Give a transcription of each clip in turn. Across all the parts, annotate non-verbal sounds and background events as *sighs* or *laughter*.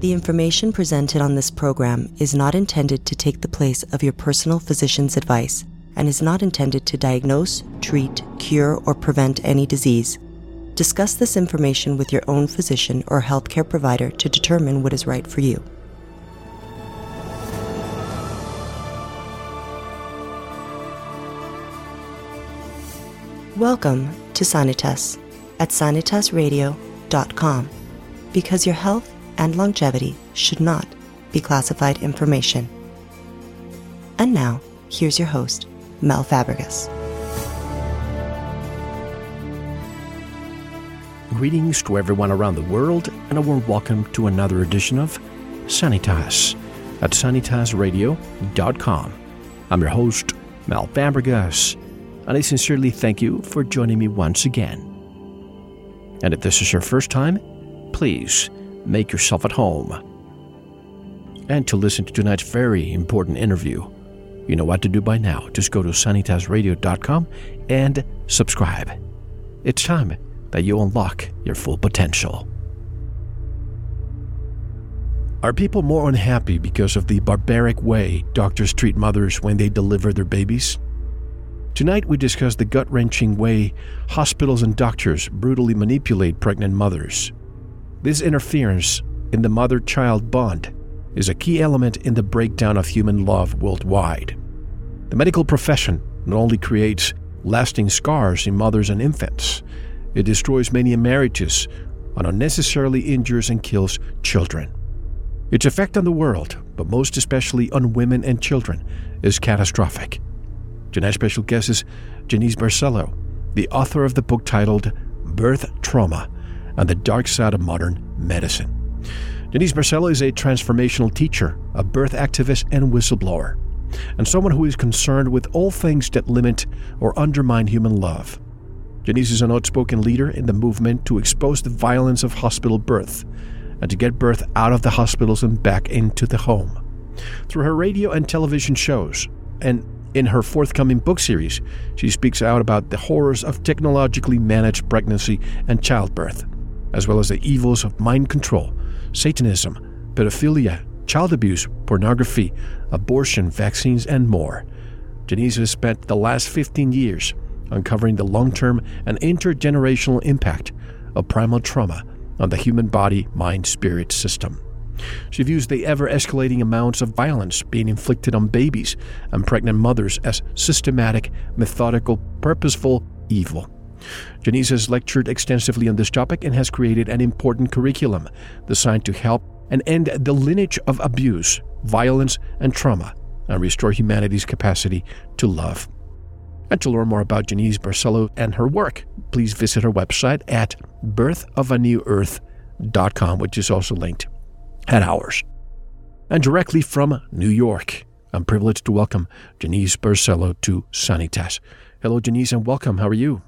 The information presented on this program is not intended to take the place of your personal physician's advice and is not intended to diagnose, treat, cure, or prevent any disease. Discuss this information with your own physician or healthcare provider to determine what is right for you. Welcome to Sanitas at sanitasradio.com because your health and longevity should not be classified information. And now, here's your host, Mel Fabregas. Greetings to everyone around the world, and a warm welcome to another edition of Sanitas at sanitasradio.com. I'm your host, Mel Fabregas, and I sincerely thank you for joining me once again. And if this is your first time, please make yourself at home. And to listen to tonight's very important interview, you know what to do by now. Just go to sanitasradio.com and subscribe. It's time that you unlock your full potential. Are people more unhappy because of the barbaric way doctors treat mothers when they deliver their babies? Tonight, we discuss the gut wrenching way hospitals and doctors brutally manipulate pregnant mothers. This interference in the mother child bond is a key element in the breakdown of human love worldwide. The medical profession not only creates lasting scars in mothers and infants, it destroys many marriages and unnecessarily injures and kills children. Its effect on the world, but most especially on women and children, is catastrophic. Tonight's special guest is Janice Barcelo, the author of the book titled Birth Trauma and the Dark Side of Modern Medicine. Denise Barcelo is a transformational teacher, a birth activist, and whistleblower, and someone who is concerned with all things that limit or undermine human love. Denise is an outspoken leader in the movement to expose the violence of hospital birth and to get birth out of the hospitals and back into the home. Through her radio and television shows, and in her forthcoming book series, she speaks out about the horrors of technologically managed pregnancy and childbirth, as well as the evils of mind control, Satanism, pedophilia, child abuse, pornography, abortion, vaccines, and more. Janice has spent the last 15 years uncovering the long term and intergenerational impact of primal trauma on the human body mind spirit system. She views the ever escalating amounts of violence being inflicted on babies and pregnant mothers as systematic, methodical, purposeful evil. Janice has lectured extensively on this topic and has created an important curriculum designed to help and end the lineage of abuse, violence, and trauma and restore humanity's capacity to love. And to learn more about Janice Barcelo and her work, please visit her website at birthofanewearth.com, which is also linked at ours. And directly from New York, I'm privileged to welcome Janice Barcelo to Sanitas. Hello, Janice, and welcome. How are you?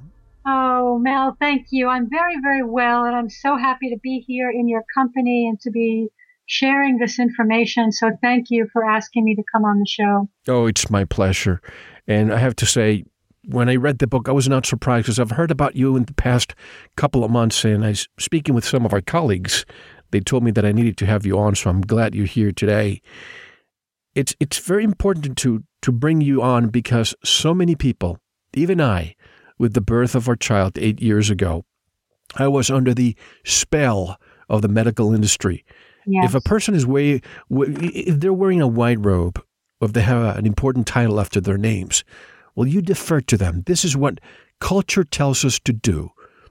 Oh, Mel, thank you. I'm very, very well, and I'm so happy to be here in your company and to be sharing this information. So thank you for asking me to come on the show. Oh, it's my pleasure. And I have to say, when I read the book, I was not surprised because I've heard about you in the past couple of months, and I was speaking with some of our colleagues they told me that I needed to have you on, so I'm glad you're here today. It's it's very important to to bring you on because so many people, even I, with the birth of our child eight years ago, I was under the spell of the medical industry. Yes. If a person is way, if they're wearing a white robe, or if they have an important title after their names, well, you defer to them. This is what culture tells us to do,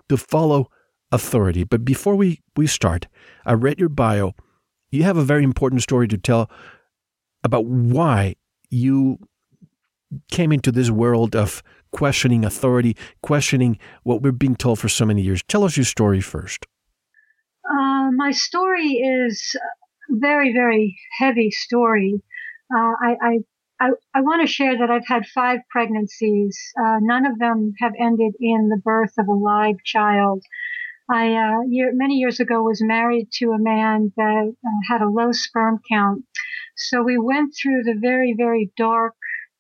to follow authority. But before we, we start, I read your bio. You have a very important story to tell about why you came into this world of questioning authority, questioning what we're being told for so many years. Tell us your story first. Uh, my story is a very, very heavy story. Uh, I, I, I, I want to share that I've had five pregnancies. Uh, none of them have ended in the birth of a live child. I uh, year, many years ago was married to a man that uh, had a low sperm count. So we went through the very, very dark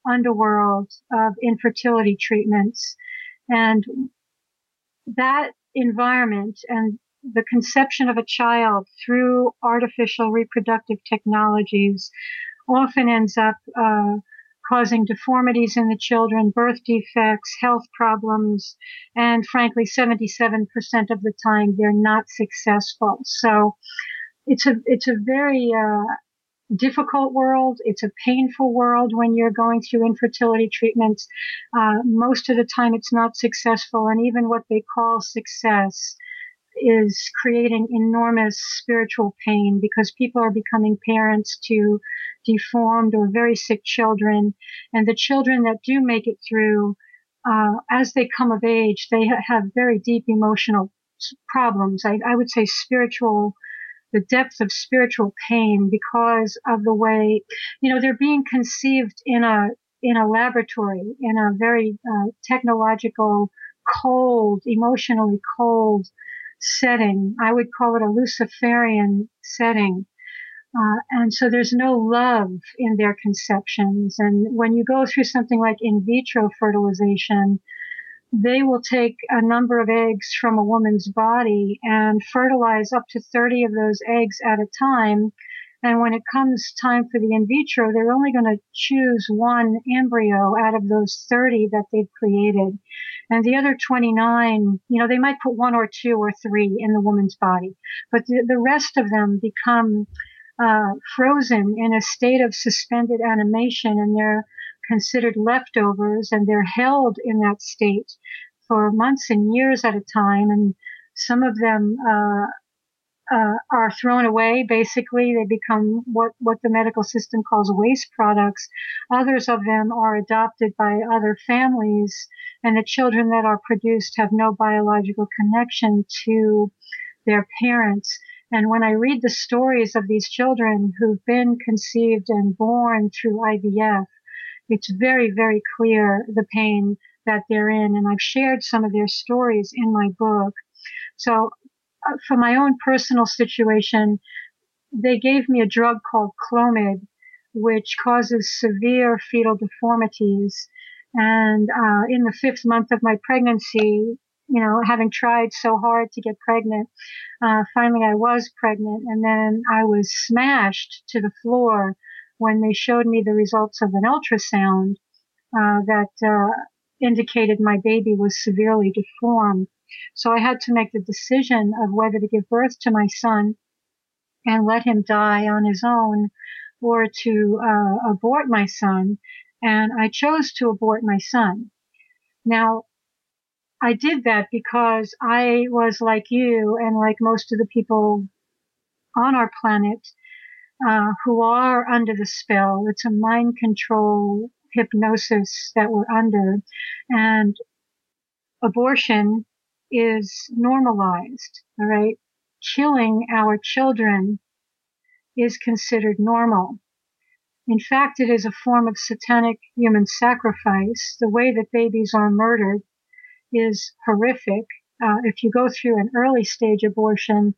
underworld of infertility treatments. And that environment and the conception of a child through artificial reproductive technologies often ends up uh, causing deformities in the children, birth defects, health problems, and frankly, 77% of the time they're not successful. So it's a it's a very uh, difficult world. It's a painful world when you're going through infertility treatments. Uh, most of the time, it's not successful, and even what they call success is creating enormous spiritual pain because people are becoming parents to deformed or very sick children, and the children that do make it through. Uh, as they come of age, they ha- have very deep emotional problems. I, I would say spiritual the depth of spiritual pain because of the way, you know, they're being conceived in a, in a laboratory, in a very uh, technological, cold, emotionally cold setting. I would call it a Luciferian setting. Uh, and so there's no love in their conceptions. And when you go through something like in vitro fertilization, they will take a number of eggs from a woman's body and fertilize up to 30 of those eggs at a time. And when it comes time for the in vitro, they're only going to choose one embryo out of those 30 that they've created. And the other 29, you know, they might put one or two or three in the woman's body, but the, the rest of them become uh, frozen in a state of suspended animation and they're considered leftovers and they're held in that state for months and years at a time. And some of them, uh, uh, are thrown away. Basically, they become what, what the medical system calls waste products. Others of them are adopted by other families, and the children that are produced have no biological connection to their parents. And when I read the stories of these children who've been conceived and born through IVF, it's very, very clear the pain that they're in. And I've shared some of their stories in my book. So uh, for my own personal situation, they gave me a drug called Clomid, which causes severe fetal deformities. And uh, in the fifth month of my pregnancy, you know, having tried so hard to get pregnant, uh, finally I was pregnant, and then I was smashed to the floor when they showed me the results of an ultrasound uh, that uh, indicated my baby was severely deformed. So I had to make the decision of whether to give birth to my son and let him die on his own or to uh, abort my son. And I chose to abort my son. Now, I did that because I was like you and like most of the people on our planet uh, who are under the spell. It's a mind control hypnosis that we're under. And abortion is normalized, all right? Killing our children is considered normal. In fact, it is a form of satanic human sacrifice. The way that babies are murdered is horrific. Uh, if you go through an early stage abortion,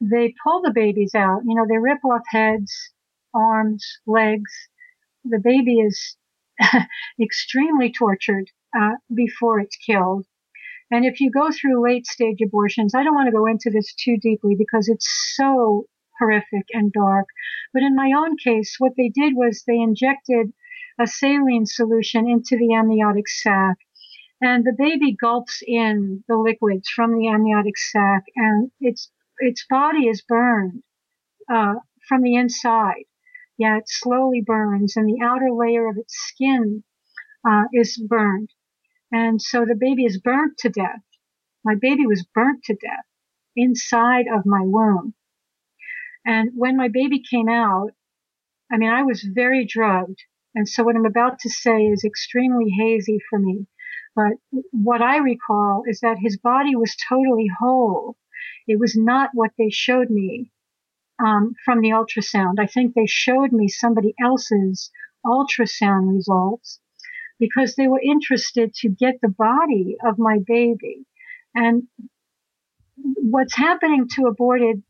they pull the babies out. You know, they rip off heads, arms, legs. The baby is *laughs* extremely tortured uh, before it's killed. And if you go through late stage abortions, I don't want to go into this too deeply because it's so horrific and dark. But in my own case, what they did was they injected a saline solution into the amniotic sac. And the baby gulps in the liquids from the amniotic sac and it's its body is burned uh, from the inside. Yeah, it slowly burns, and the outer layer of its skin uh, is burned. And so the baby is burnt to death. My baby was burnt to death inside of my womb. And when my baby came out, I mean, I was very drugged. And so what I'm about to say is extremely hazy for me. But what I recall is that his body was totally whole. It was not what they showed me um, from the ultrasound. I think they showed me somebody else's ultrasound results because they were interested to get the body of my baby. And what's happening to aborted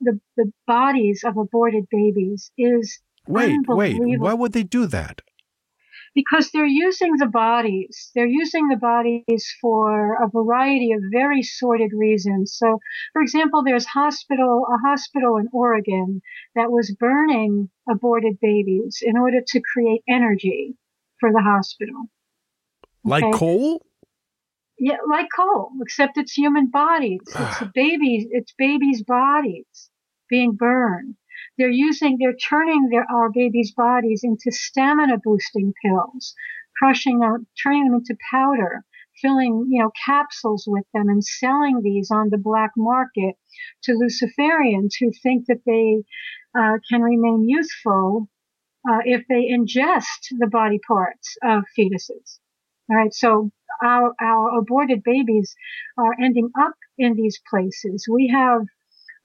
the, the bodies of aborted babies is wait wait why would they do that because they're using the bodies. They're using the bodies for a variety of very sordid reasons. So, for example, there's hospital, a hospital in Oregon that was burning aborted babies in order to create energy for the hospital. Like coal? Yeah, like coal, except it's human bodies. It's ah. babies, it's babies' bodies being burned. They're using, they're turning their, our babies' bodies into stamina boosting pills, crushing out, turning them into powder, filling, you know, capsules with them and selling these on the black market to Luciferians who think that they uh, can remain youthful uh, if they ingest the body parts of fetuses. All right. So our, our aborted babies are ending up in these places. We have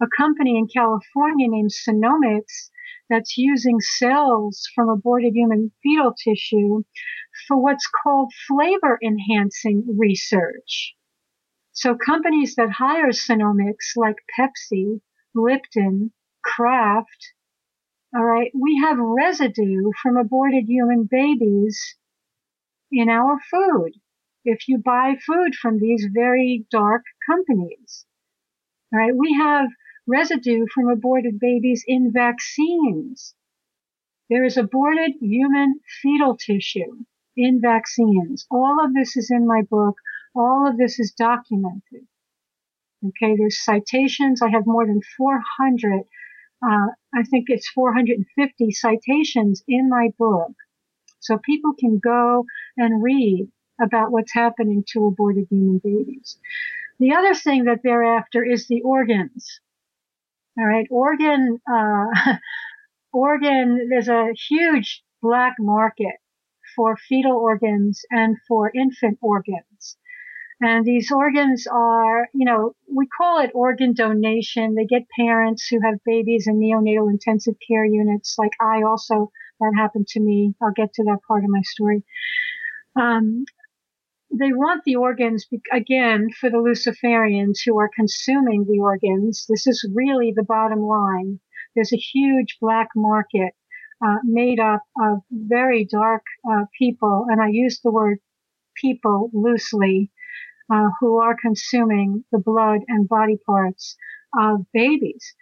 a company in California named Senomyx that's using cells from aborted human fetal tissue for what's called flavor enhancing research. So companies that hire Senomyx like Pepsi, Lipton, Kraft, all right, we have residue from aborted human babies in our food. If you buy food from these very dark companies, all right, we have residue from aborted babies in vaccines. There is aborted human fetal tissue in vaccines. All of this is in my book. All of this is documented. Okay, there's citations. I have more than 400, uh, I think it's 450 citations in my book. So people can go and read about what's happening to aborted human babies. The other thing that they're after is the organs. All right, Oregon, uh, *laughs* Oregon, there's a huge black market for fetal organs and for infant organs. And these organs are, you know, we call it organ donation. They get parents who have babies in neonatal intensive care units. Like I also, that happened to me. I'll get to that part of my story. Um, they want the organs again for the Luciferians who are consuming the organs. This is really the bottom line. There's a huge black market uh, made up of very dark uh, people, and I use the word people loosely, uh, who are consuming the blood and body parts of babies.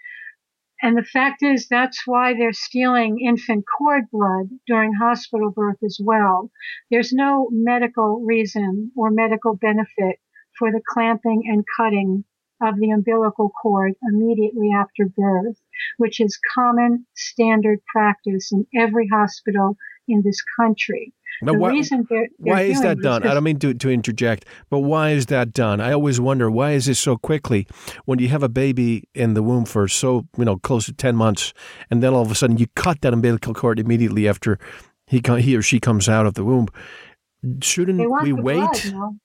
And the fact is, that's why they're stealing infant cord blood during hospital birth as well. There's no medical reason or medical benefit for the clamping and cutting of the umbilical cord immediately after birth, which is common standard practice in every hospital in this country. Now, the why, reason they're, they're why is that done? I don't mean to, to interject, but why is that done? I always wonder why is this so quickly when you have a baby in the womb for so you know close to ten months, and then all of a sudden you cut that umbilical cord immediately after he he or she comes out of the womb. Shouldn't we wait? Blood, no?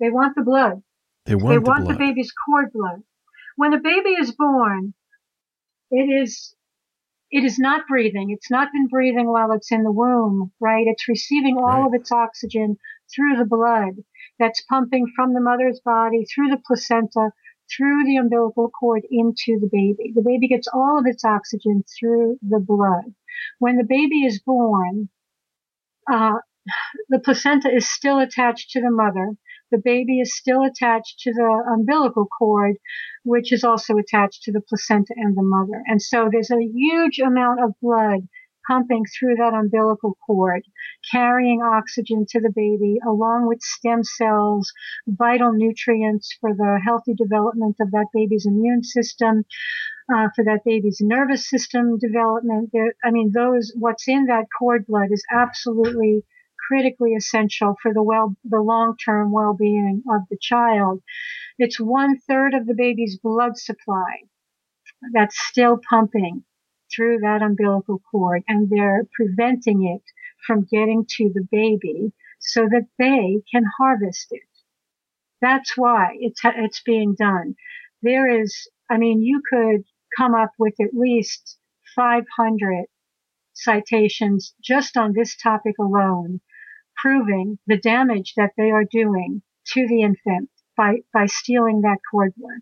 They want the blood. They want, they the, want blood. the baby's cord blood. When a baby is born, it is it is not breathing. It's not been breathing while it's in the womb, right? It's receiving all right. of its oxygen through the blood that's pumping from the mother's body through the placenta, through the umbilical cord into the baby. The baby gets all of its oxygen through the blood. When the baby is born, uh, the placenta is still attached to the mother the baby is still attached to the umbilical cord, which is also attached to the placenta and the mother. And so there's a huge amount of blood pumping through that umbilical cord, carrying oxygen to the baby along with stem cells, vital nutrients for the healthy development of that baby's immune system, uh, for that baby's nervous system development. There, I mean, those, what's in that cord blood is absolutely critically essential for the well, the long-term well-being of the child. It's one third of the baby's blood supply that's still pumping through that umbilical cord and they're preventing it from getting to the baby so that they can harvest it. That's why it's, it's being done. There is, I mean, you could come up with at least 500 citations just on this topic alone proving the damage that they are doing to the infant by, by stealing that cord blood.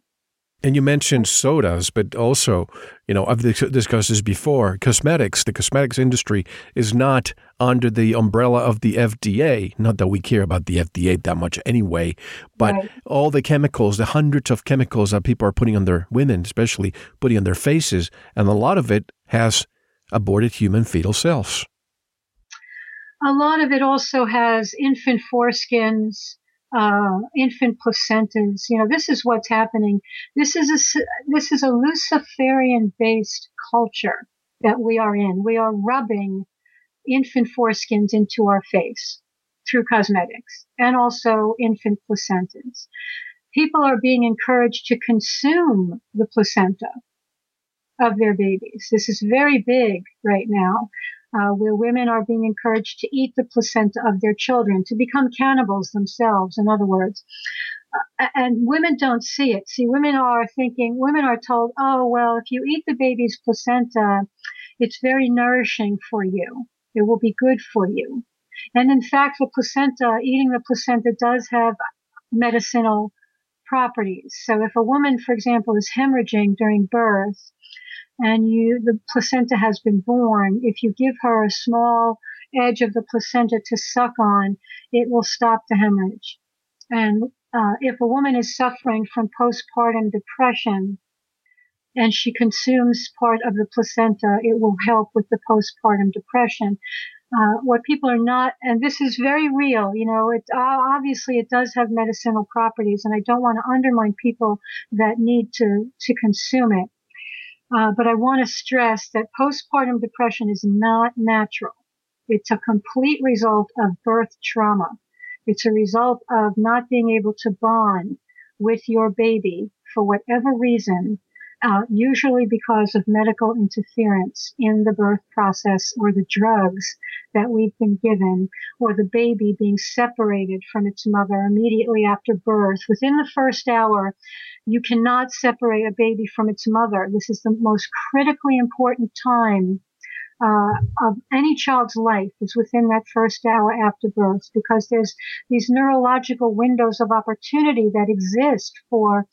And you mentioned sodas, but also, you know, I've discussed this before. Cosmetics, the cosmetics industry is not under the umbrella of the FDA. Not that we care about the FDA that much anyway, but right. all the chemicals, the hundreds of chemicals that people are putting on their women, especially putting on their faces, and a lot of it has aborted human fetal cells. A lot of it also has infant foreskins, uh, infant placentas. You know, this is what's happening. This is a this is a Luciferian based culture that we are in. We are rubbing infant foreskins into our face through cosmetics and also infant placentas. People are being encouraged to consume the placenta of their babies. This is very big right now, uh, where women are being encouraged to eat the placenta of their children, to become cannibals themselves, in other words. Uh, and women don't see it. See, women are thinking, women are told, oh, well, if you eat the baby's placenta, it's very nourishing for you. It will be good for you. And in fact, the placenta, eating the placenta does have medicinal properties. So if a woman, for example, is hemorrhaging during birth and you, the placenta has been born, if you give her a small edge of the placenta to suck on, it will stop the hemorrhage. And uh, if a woman is suffering from postpartum depression, and she consumes part of the placenta, it will help with the postpartum depression. Uh, what people are not, and this is very real, you know, it uh, obviously it does have medicinal properties, and I don't want to undermine people that need to to consume it. Uh, but I want to stress that postpartum depression is not natural. It's a complete result of birth trauma. It's a result of not being able to bond with your baby for whatever reason uh, usually because of medical interference in the birth process or the drugs that we've been given or the baby being separated from its mother immediately after birth. Within the first hour, you cannot separate a baby from its mother. This is the most critically important time uh, of any child's life is within that first hour after birth because there's these neurological windows of opportunity that exist for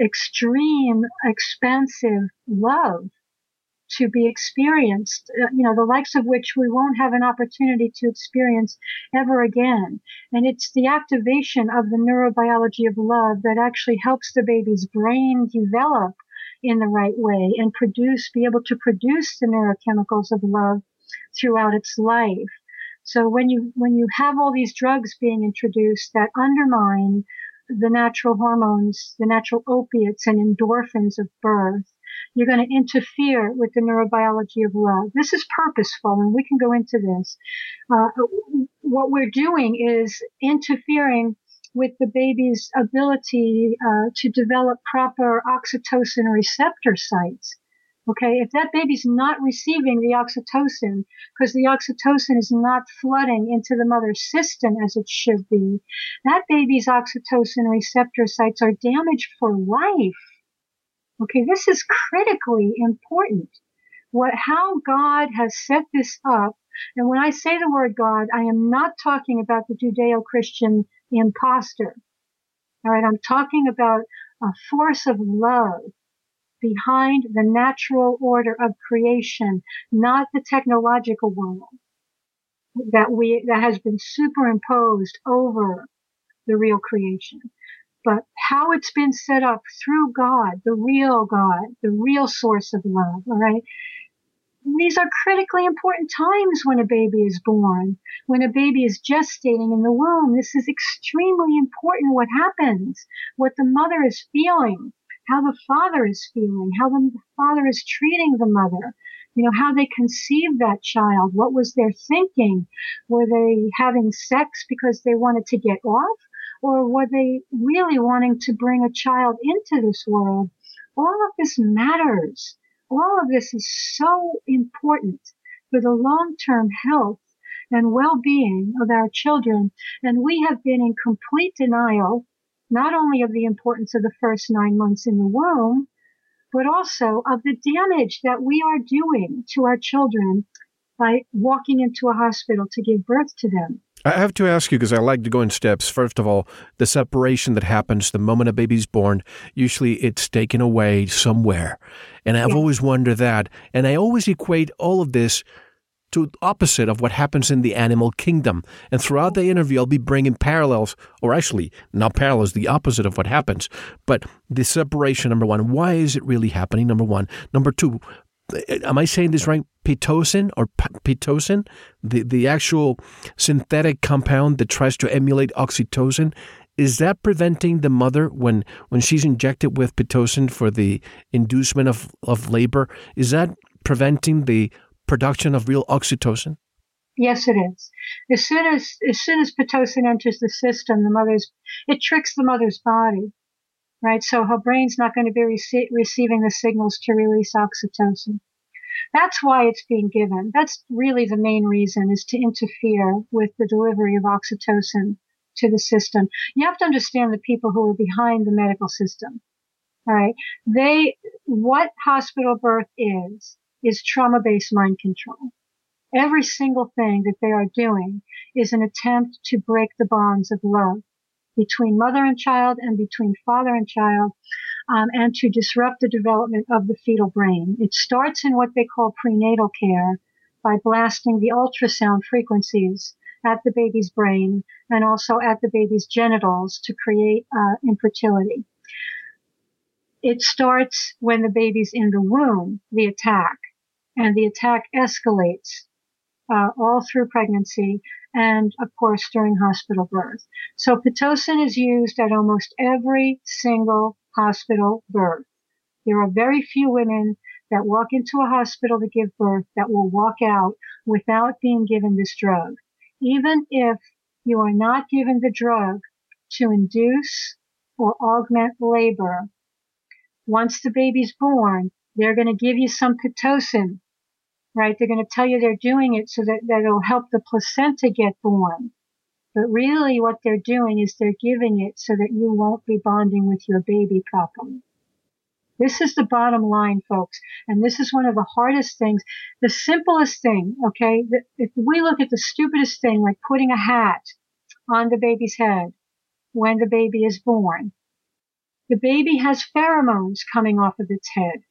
extreme, expansive love to be experienced, uh, you know, the likes of which we won't have an opportunity to experience ever again. And it's the activation of the neurobiology of love that actually helps the baby's brain develop in the right way and produce, be able to produce the neurochemicals of love throughout its life. So when you, when you have all these drugs being introduced that undermine the natural hormones, the natural opiates and endorphins of birth. You're going to interfere with the neurobiology of love. This is purposeful, and we can go into this. Uh, what we're doing is interfering with the baby's ability uh, to develop proper oxytocin receptor sites. Okay, if that baby's not receiving the oxytocin because the oxytocin is not flooding into the mother's system as it should be, that baby's oxytocin receptor sites are damaged for life. Okay, this is critically important. What, how God has set this up, and when I say the word God, I am not talking about the Judeo-Christian impostor. All right, I'm talking about a force of love behind the natural order of creation, not the technological world that we, that has been superimposed over the real creation. But how it's been set up through God, the real God, the real source of love, all right? These are critically important times when a baby is born. When a baby is gestating in the womb, this is extremely important what happens, what the mother is feeling how the father is feeling, how the father is treating the mother, you know, how they conceived that child, what was their thinking? Were they having sex because they wanted to get off? Or were they really wanting to bring a child into this world? All of this matters. All of this is so important for the long-term health and well-being of our children. And we have been in complete denial not only of the importance of the first nine months in the womb, but also of the damage that we are doing to our children by walking into a hospital to give birth to them. I have to ask you because I like to go in steps. First of all, the separation that happens the moment a baby's born, usually it's taken away somewhere. And I've always wondered that. And I always equate all of this to opposite of what happens in the animal kingdom. And throughout the interview, I'll be bringing parallels, or actually not parallels, the opposite of what happens. But the separation, number one, why is it really happening? Number one. Number two, eh, am I saying this right? Pitocin or pitocin, the, the actual synthetic compound that tries to emulate oxytocin, is that preventing the mother when when she's injected with pitocin for the inducement of, of labor? Is that preventing the production of real oxytocin? Yes, it is. As soon as as soon as pitocin enters the system, the mother's it tricks the mother's body, right? So her brain's not going to be rece- receiving the signals to release oxytocin. That's why it's being given. That's really the main reason is to interfere with the delivery of oxytocin to the system. You have to understand the people who are behind the medical system. All right. They, what hospital birth is, is trauma based mind control. Every single thing that they are doing is an attempt to break the bonds of love between mother and child and between father and child, um, and to disrupt the development of the fetal brain. It starts in what they call prenatal care by blasting the ultrasound frequencies at the baby's brain and also at the baby's genitals to create uh, infertility. It starts when the baby's in the womb, the attack, and the attack escalates uh, all through pregnancy and of course during hospital birth. So Pitocin is used at almost every single hospital birth. There are very few women that walk into a hospital to give birth that will walk out without being given this drug even if you are not given the drug to induce or augment labor, once the baby's born, they're going to give you some Pitocin, right? They're going to tell you they're doing it so that, that it'll help the placenta get born. But really what they're doing is they're giving it so that you won't be bonding with your baby properly. This is the bottom line, folks. And this is one of the hardest things. The simplest thing, okay? If we look at the stupidest thing, like putting a hat on the baby's head when the baby is born, the baby has pheromones coming off of its head.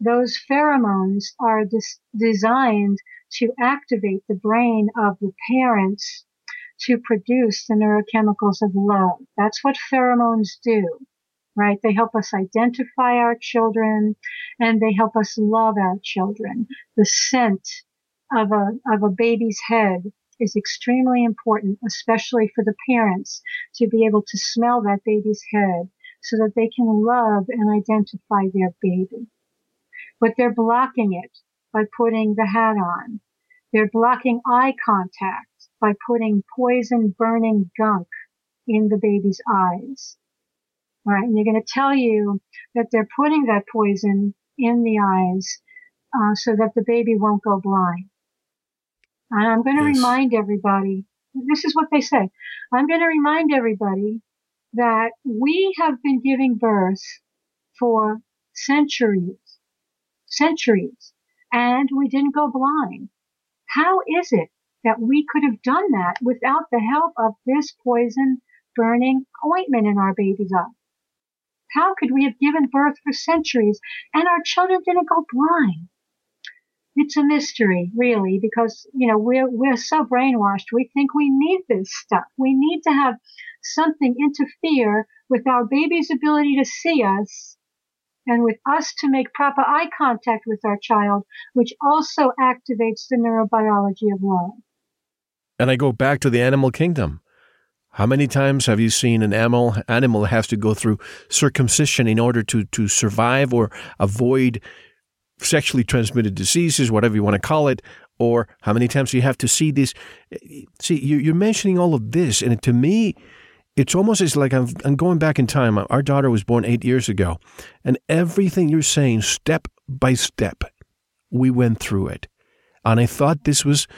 Those pheromones are designed to activate the brain of the parents to produce the neurochemicals of love. That's what pheromones do right? They help us identify our children and they help us love our children. The scent of a, of a baby's head is extremely important, especially for the parents to be able to smell that baby's head so that they can love and identify their baby. But they're blocking it by putting the hat on. They're blocking eye contact by putting poison burning gunk in the baby's eyes. Right, and they're going to tell you that they're putting that poison in the eyes uh, so that the baby won't go blind. And I'm going to yes. remind everybody, this is what they say. I'm going to remind everybody that we have been giving birth for centuries, centuries, and we didn't go blind. How is it that we could have done that without the help of this poison burning ointment in our baby's eye? How could we have given birth for centuries and our children didn't go blind? It's a mystery, really, because, you know, we're, we're so brainwashed. We think we need this stuff. We need to have something interfere with our baby's ability to see us and with us to make proper eye contact with our child, which also activates the neurobiology of love. And I go back to the animal kingdom. How many times have you seen an animal animal has to go through circumcision in order to to survive or avoid sexually transmitted diseases, whatever you want to call it, or how many times you have to see this? See, you're mentioning all of this, and to me, it's almost as like I'm, I'm going back in time. Uh, our daughter was born eight years ago, and everything you're saying, step by step, we went through it, and I thought this was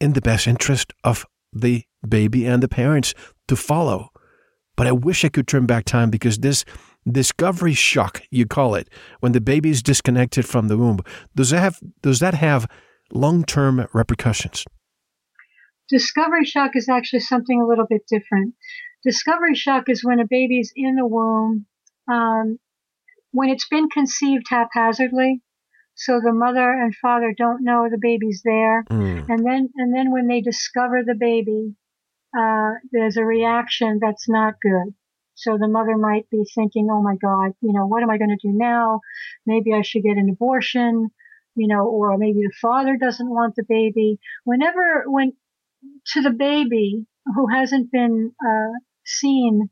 in the best interest of the baby and the parents to follow. But I wish I could turn back time because this discovery shock, you call it, when the baby is disconnected from the womb, does that have does that have long term repercussions? Discovery shock is actually something a little bit different. Discovery shock is when a baby's in the womb, um, when it's been conceived haphazardly. so the mother and father don't know the baby's there. Mm. And then, and then when they discover the baby, uh, there's a reaction that's not good. So the mother might be thinking, oh my God, you know, what am I going to do now? Maybe I should get an abortion, you know, or maybe the father doesn't want the baby. Whenever, when to the baby who hasn't been, uh, seen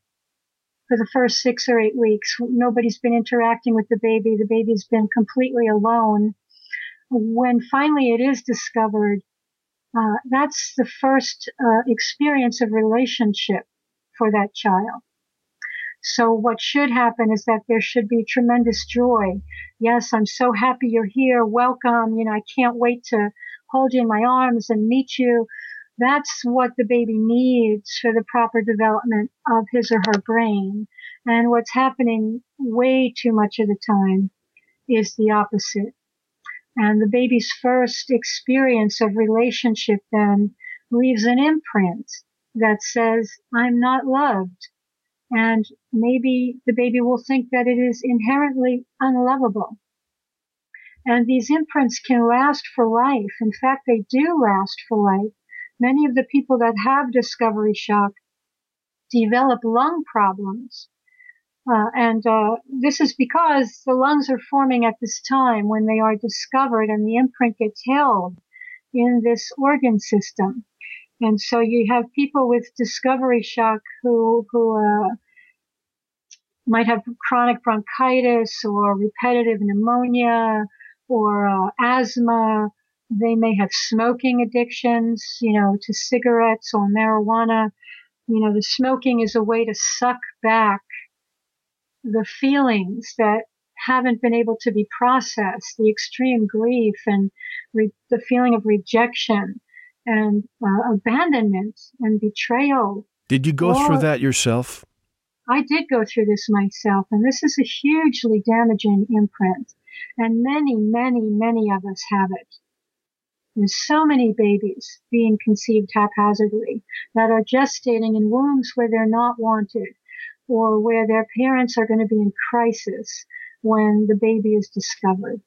for the first six or eight weeks, nobody's been interacting with the baby. The baby's been completely alone. When finally it is discovered, uh, that's the first uh, experience of relationship for that child. So what should happen is that there should be tremendous joy. Yes, I'm so happy you're here. Welcome. You know, I can't wait to hold you in my arms and meet you. That's what the baby needs for the proper development of his or her brain. And what's happening way too much of the time is the opposite. And the baby's first experience of relationship then leaves an imprint that says, I'm not loved. And maybe the baby will think that it is inherently unlovable. And these imprints can last for life. In fact, they do last for life. Many of the people that have discovery shock develop lung problems. Uh, and uh, this is because the lungs are forming at this time when they are discovered and the imprint gets held in this organ system. And so you have people with discovery shock who, who, uh, might have chronic bronchitis or repetitive pneumonia or uh, asthma. They may have smoking addictions, you know, to cigarettes or marijuana. You know, the smoking is a way to suck back the feelings that haven't been able to be processed, the extreme grief and re- the feeling of rejection and uh, abandonment and betrayal. Did you go through that yourself? I did go through this myself, and this is a hugely damaging imprint. And many, many, many of us have it. There's so many babies being conceived haphazardly that are gestating in wombs where they're not wanted or where their parents are going to be in crisis when the baby is discovered.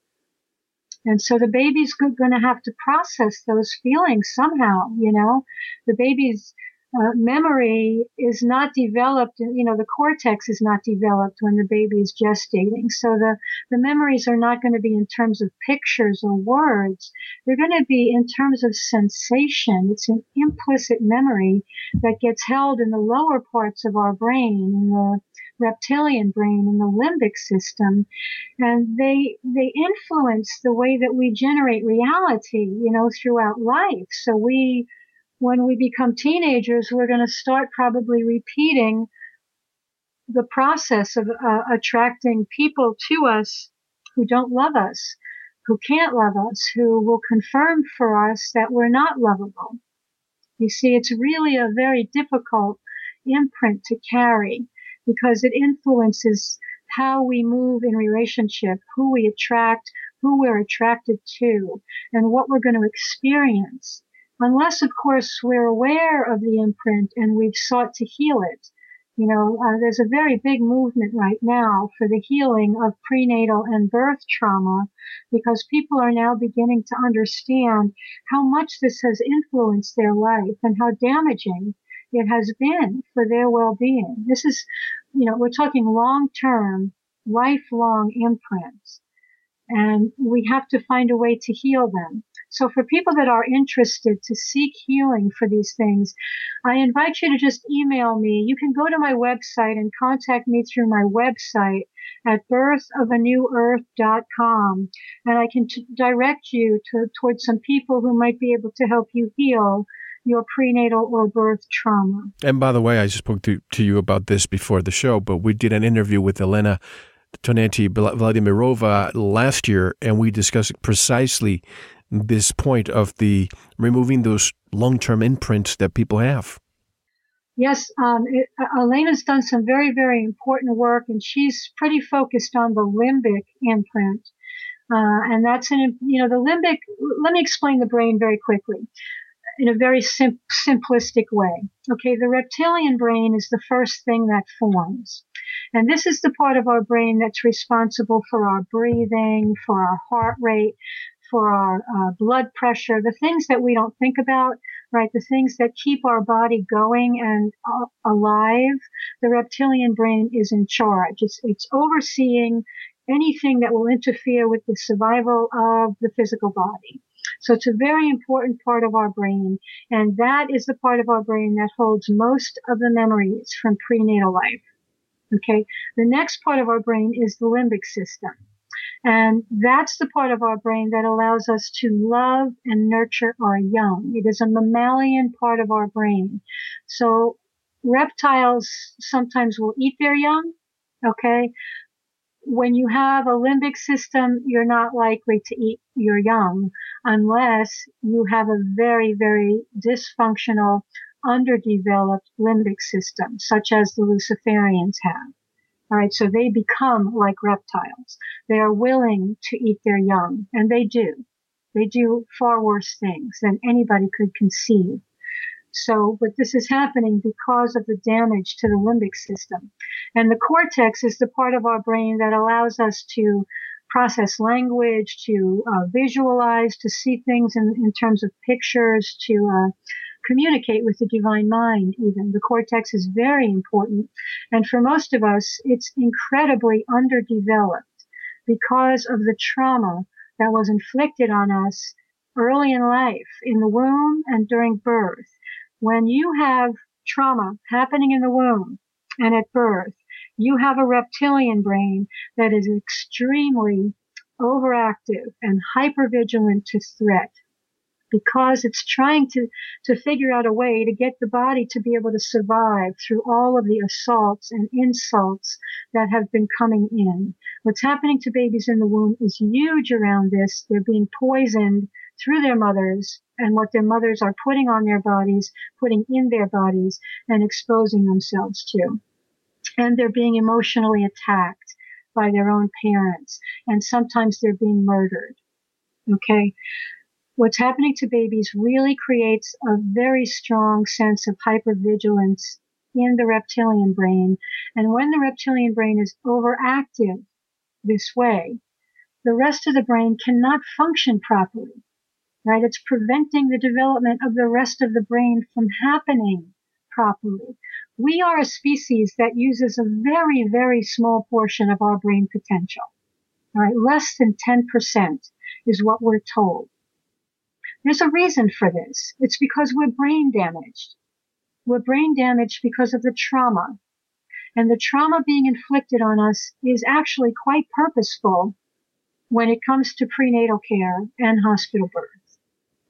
And so the baby's going to have to process those feelings somehow, you know. The baby's uh, memory is not developed, you know, the cortex is not developed when the baby is gestating. So the, the memories are not going to be in terms of pictures or words. They're going to be in terms of sensation. It's an implicit memory that gets held in the lower parts of our brain, in the reptilian brain, in the limbic system. And they, they influence the way that we generate reality, you know, throughout life. So we, when we become teenagers, we're going to start probably repeating the process of uh, attracting people to us who don't love us, who can't love us, who will confirm for us that we're not lovable. You see, it's really a very difficult imprint to carry because it influences how we move in relationship, who we attract, who we're attracted to, and what we're going to experience unless, of course, we're aware of the imprint and we've sought to heal it. You know, uh, there's a very big movement right now for the healing of prenatal and birth trauma because people are now beginning to understand how much this has influenced their life and how damaging it has been for their well-being. This is, you know, we're talking long-term, lifelong imprints and we have to find a way to heal them. So for people that are interested to seek healing for these things, I invite you to just email me. You can go to my website and contact me through my website at birthofanewearth.com and I can t- direct you to, towards some people who might be able to help you heal your prenatal or birth trauma. And by the way, I spoke to, to you about this before the show, but we did an interview with Elena Tonetti Vladimirova last year, and we discussed precisely this point of the removing those long-term imprints that people have. Yes, um, it, uh, Elena's done some very, very important work, and she's pretty focused on the limbic imprint. Uh, and that's an, you know, the limbic, let me explain the brain very quickly. In a very sim- simplistic way. Okay, the reptilian brain is the first thing that forms. And this is the part of our brain that's responsible for our breathing, for our heart rate, for our uh, blood pressure, the things that we don't think about, right? The things that keep our body going and uh, alive. The reptilian brain is in charge. It's, it's overseeing anything that will interfere with the survival of the physical body. So it's a very important part of our brain. And that is the part of our brain that holds most of the memories from prenatal life. Okay. The next part of our brain is the limbic system. And that's the part of our brain that allows us to love and nurture our young. It is a mammalian part of our brain. So reptiles sometimes will eat their young. Okay. When you have a limbic system, you're not likely to eat your young unless you have a very, very dysfunctional, underdeveloped limbic system, such as the Luciferians have. All right, so they become like reptiles. They are willing to eat their young, and they do. They do far worse things than anybody could conceive. So, but this is happening because of the damage to the limbic system. And the cortex is the part of our brain that allows us to process language, to uh, visualize, to see things in, in terms of pictures, to uh, communicate with the divine mind, even. The cortex is very important. And for most of us, it's incredibly underdeveloped because of the trauma that was inflicted on us early in life, in the womb and during birth. When you have trauma happening in the womb and at birth, you have a reptilian brain that is extremely overactive and hypervigilant to threat because it's trying to, to figure out a way to get the body to be able to survive through all of the assaults and insults that have been coming in. What's happening to babies in the womb is huge around this. They're being poisoned through their mothers and what their mothers are putting on their bodies, putting in their bodies and exposing themselves to. And they're being emotionally attacked by their own parents. And sometimes they're being murdered. Okay what's happening to babies really creates a very strong sense of hypervigilance in the reptilian brain. And when the reptilian brain is overactive this way, the rest of the brain cannot function properly, right? It's preventing the development of the rest of the brain from happening properly. We are a species that uses a very, very small portion of our brain potential. All right, less than 10% is what we're told. There's a reason for this. It's because we're brain damaged. We're brain damaged because of the trauma. And the trauma being inflicted on us is actually quite purposeful when it comes to prenatal care and hospital birth.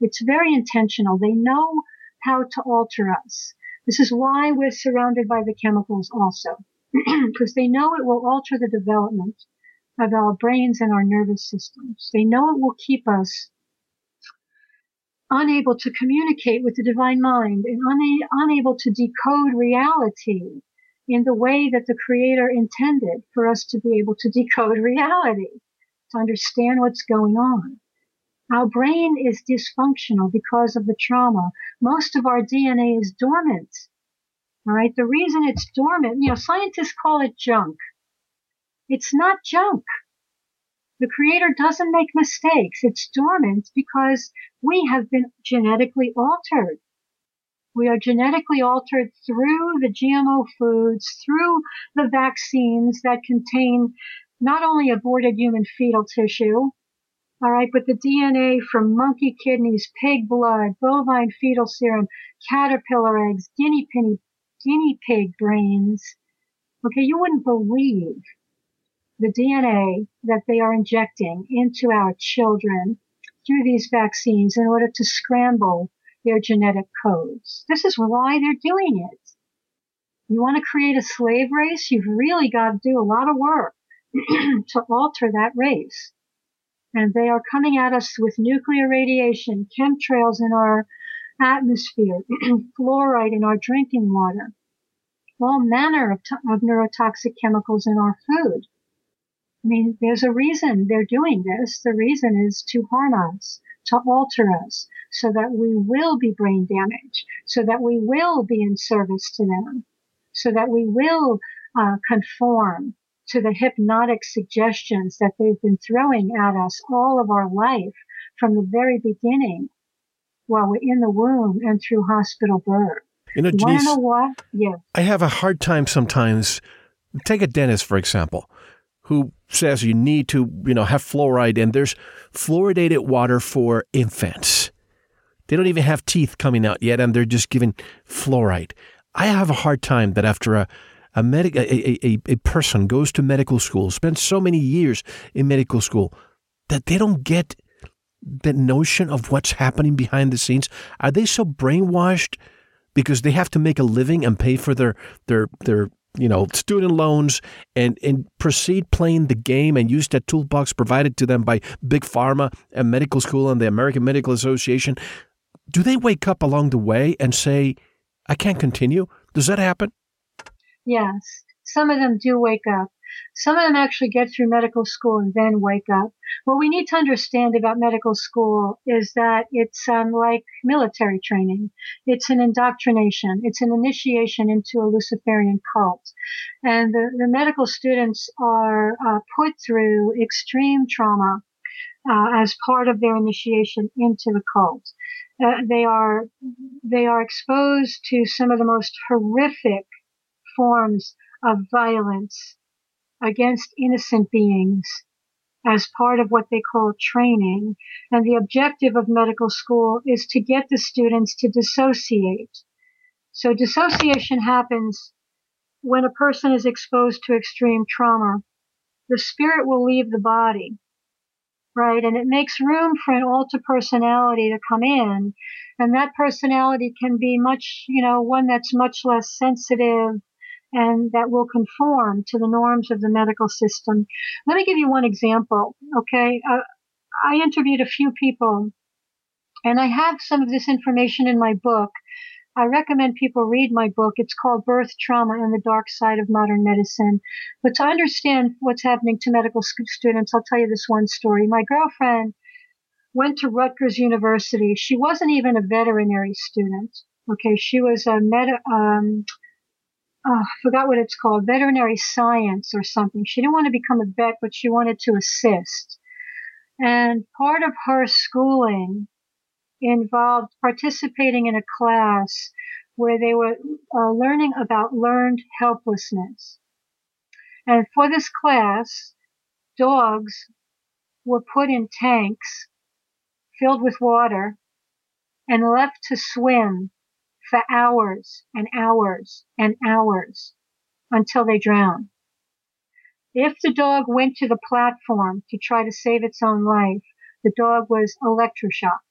It's very intentional. They know how to alter us. This is why we're surrounded by the chemicals also, *clears throat* because they know it will alter the development of our brains and our nervous systems. They know it will keep us unable to communicate with the divine mind and una- unable to decode reality in the way that the creator intended for us to be able to decode reality, to understand what's going on. Our brain is dysfunctional because of the trauma. Most of our DNA is dormant. All right. The reason it's dormant, you know, scientists call it junk. It's not junk. The creator doesn't make mistakes. It's dormant because we have been genetically altered. We are genetically altered through the GMO foods, through the vaccines that contain not only aborted human fetal tissue, all right, but the DNA from monkey kidneys, pig blood, bovine fetal serum, caterpillar eggs, guinea pig, guinea pig brains. Okay, you wouldn't believe the DNA that they are injecting into our children through these vaccines in order to scramble their genetic codes. This is why they're doing it. You want to create a slave race? You've really got to do a lot of work *clears throat* to alter that race. And they are coming at us with nuclear radiation, chemtrails in our atmosphere, *clears throat* fluoride in our drinking water, all manner of, t- of neurotoxic chemicals in our food. I mean, there's a reason they're doing this. The reason is to harm us, to alter us so that we will be brain damaged, so that we will be in service to them, so that we will uh, conform to the hypnotic suggestions that they've been throwing at us all of our life from the very beginning while we're in the womb and through hospital birth. You know, You know what? Yes. I have a hard time sometimes. Take a dentist, for example, who says you need to, you know, have fluoride, and there's fluoridated water for infants. They don't even have teeth coming out yet, and they're just giving fluoride. I have a hard time that after a a, medic, a, a, a person goes to medical school, spends so many years in medical school, that they don't get the notion of what's happening behind the scenes. Are they so brainwashed because they have to make a living and pay for their their their you know student loans and and proceed playing the game and use that toolbox provided to them by big pharma and medical school and the American Medical Association? Do they wake up along the way and say, "I can't continue"? Does that happen? Yes, some of them do wake up. Some of them actually get through medical school and then wake up. What we need to understand about medical school is that it's um, like military training. It's an indoctrination. It's an initiation into a Luciferian cult. And the, the medical students are uh, put through extreme trauma uh, as part of their initiation into the cult. Uh, they are they are exposed to some of the most horrific forms of violence against innocent beings as part of what they call training. And the objective of medical school is to get the students to dissociate. So dissociation happens when a person is exposed to extreme trauma. The spirit will leave the body, right? And it makes room for an alter personality to come in. And that personality can be much, you know, one that's much less sensitive, and that will conform to the norms of the medical system. Let me give you one example. Okay. Uh, I interviewed a few people and I have some of this information in my book. I recommend people read my book. It's called Birth Trauma and the Dark Side of Modern Medicine. But to understand what's happening to medical students, I'll tell you this one story. My girlfriend went to Rutgers University. She wasn't even a veterinary student. Okay. She was a med, um, oh, I forgot what it's called, veterinary science or something. She didn't want to become a vet, but she wanted to assist. And part of her schooling involved participating in a class where they were uh, learning about learned helplessness. And for this class, dogs were put in tanks filled with water and left to swim for hours and hours and hours until they drown. If the dog went to the platform to try to save its own life, the dog was electroshocked.